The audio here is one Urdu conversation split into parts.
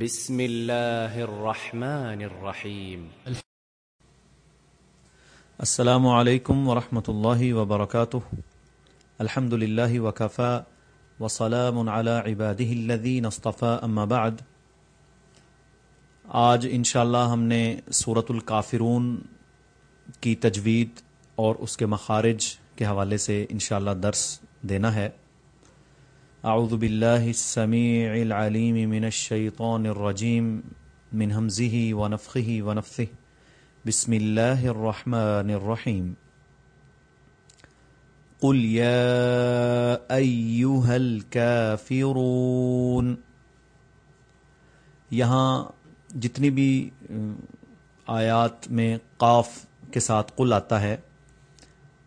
بسم الله الرحمن الرحيم السلام علیکم ورحمۃ اللہ وبرکاتہ۔ الحمد للہ وکفا وسلام علی عباده الذین اصطفى اما بعد۔ آج انشاءاللہ ہم نے صورت الکافرون کی تجوید اور اس کے مخارج کے حوالے سے انشاءاللہ درس دینا ہے۔ اعوذ باللہ السمیع العلیم من الشیطان الرجیم من حمزه ونفخه ونفثه. بسم الله الرحمن الرحیم قل یا ایوہ الكافرون. یہاں جتنی بھی، آیات میں قاف کے ساتھ قل آتا ہے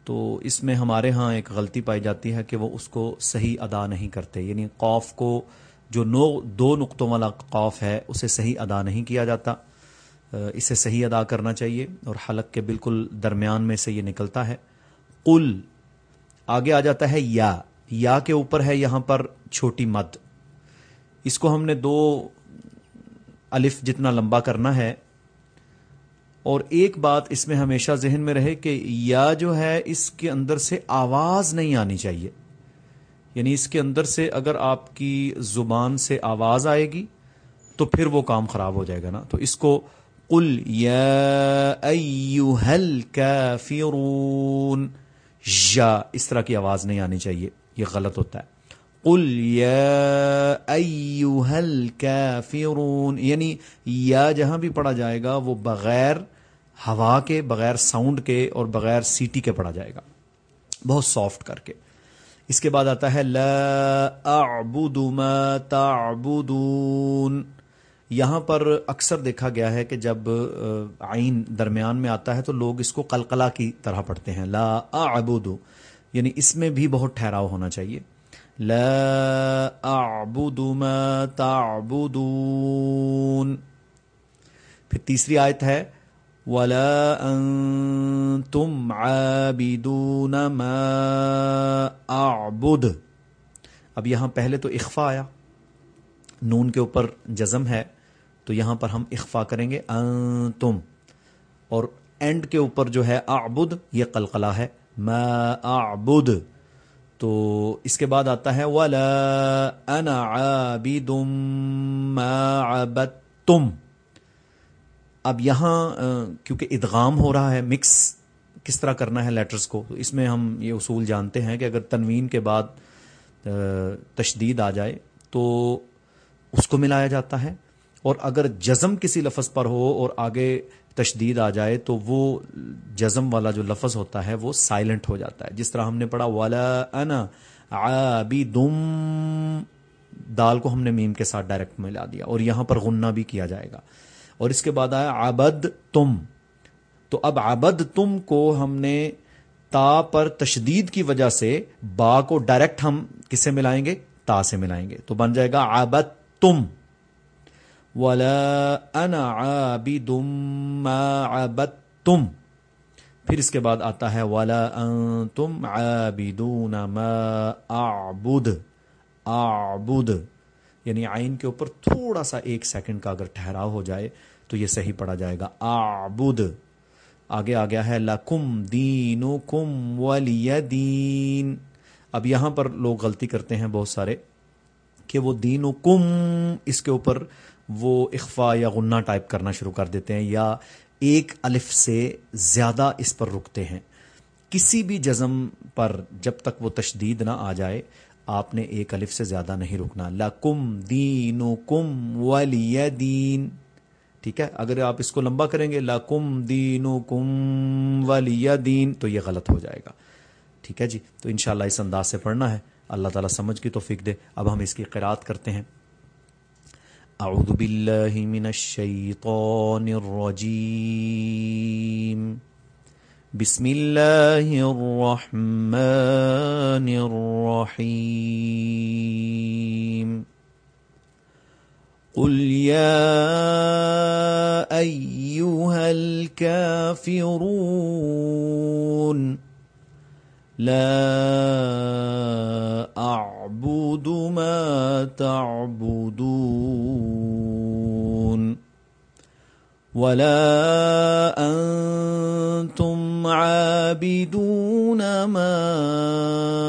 تو اس میں ہمارے ہاں ایک غلطی پائی جاتی ہے کہ وہ اس کو صحیح ادا نہیں کرتے۔ یعنی قوف کو جو نو، دو نقطوں والا قوف ہے، اسے صحیح ادا نہیں کیا جاتا۔ اسے صحیح ادا کرنا چاہیے اور حلق کے بالکل درمیان میں سے یہ نکلتا ہے۔ قل، آگے آ جاتا ہے یا۔ یا کے اوپر ہے یہاں پر چھوٹی مد۔ اس کو ہم نے دو الف جتنا لمبا کرنا ہے اور ایک بات اس میں ہمیشہ ذہن میں رہے کہ یا جو ہے اس کے اندر سے آواز نہیں آنی چاہیے۔ یعنی اس کے اندر سے اگر آپ کی زبان سے آواز آئے گی تو پھر وہ کام خراب ہو جائے گا نا۔ تو اس کو قل یا ایوہ الکافرون یا اس طرح کی آواز نہیں آنی چاہیے، یہ غلط ہوتا ہے۔ قل یا ایوہ الکافرون یعنی یا جہاں بھی پڑھا جائے گا وہ بغیر ہوا کے بغیر ساؤنڈ کے اور بغیر سیٹی کے پڑھا جائے گا۔ بہت سافٹ کر کے۔ اس کے بعد آتا ہے، لا اعبد ما تعبدون۔ یہاں پر اکثر دیکھا گیا ہے کہ جب آئین درمیان میں آتا ہے تو لوگ اس کو قلقلہ کی طرح پڑھتے ہیں۔ لا اعبد یعنی اس میں بھی بہت ٹھہراؤ ہونا چاہیے۔ لا اعبد ما تعبدون۔ پھر تیسری آیت ہے ولا انتم عابدون ما اعبد اب یہاں پہلے تو اخفا آیا۔ نون کے اوپر جزم ہے۔ تو یہاں پر ہم اخفا کریں گے۔ انتم۔ اور اینڈ کے اوپر جو ہے اعبد، یہ قلقلہ ہے۔ ما اعبد تو اس کے بعد آتا ہے ولا انا عابد ما عبدتم۔ اب یہاں کیونکہ ادغام ہو رہا ہے مکس کس طرح کرنا ہے لیٹرز کو اس میں ہم یہ اصول جانتے ہیں کہ اگر تنوین کے بعد تشدید آ جائے تو اس کو ملایا جاتا ہے اور اگر جزم کسی لفظ پر ہو اور آگے تشدید آ جائے تو وہ جزم والا جو لفظ ہوتا ہے وہ سائلنٹ ہو جاتا ہے۔ جس طرح ہم نے پڑھا والا انا عابدم دال کو ہم نے میم کے ساتھ ڈائریکٹ ملا دیا اور یہاں پر غنہ بھی کیا جائے گا۔ اور اس کے بعد آیا عبد تم۔ تو اب عبد تم کو ہم نے تا پر تشدید کی وجہ سے با کو ڈائریکٹ ہم کس سے ملائیں گے؟ تا سے ملائیں گے۔ تو بن جائے گا عبد تم۔ ولا انا عابد ما عبدتم۔ پھر اس کے بعد آتا ہے ولا انتم عابدون ما اعبد اعبد یعنی عین کے اوپر تھوڑا سا ایک سیکنڈ کا اگر ٹھہراؤ ہو جائے تو یہ صحیح پڑھا جائے گا۔ اعبد۔ آگے آ گیا ہے، لکم دینکم ولی دین اب یہاں پر لوگ غلطی کرتے ہیں بہت سارے کہ وہ دین و کم اس کے اوپر وہ اخفا یا غنہ ٹائپ کرنا شروع کر دیتے ہیں یا ایک الف سے زیادہ اس پر رکتے ہیں۔ کسی بھی جزم پر جب تک وہ تشدید نہ آ جائے آپ نے ایک الف سے زیادہ نہیں رکنا۔ لکم دین کم ولی دین۔ ٹھیک ہے؟ اگر آپ اس کو لمبا کریں گے، لکم دین کم ولی دین، تو یہ غلط ہو جائے گا۔ ٹھیک ہے جی؟ تو انشاءاللہ اس انداز سے پڑھنا ہے۔ اللہ تعالیٰ سمجھ کی توفیق دے۔ اب ہم اس کی قرات کرتے ہیں۔ اعوذ باللہ من الشیطان الرجیم۔ بسم اللہ الرحمن الرحیم۔ قل يا أيها الكافرون لا أعبد ما تعبدون ولا أنتم عابدون ما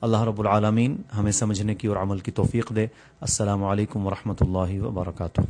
اللہ رب العالمین ہمیں سمجھنے کی اور عمل کی توفیق دے۔ السلام علیکم ورحمۃ اللہ وبرکاتہ۔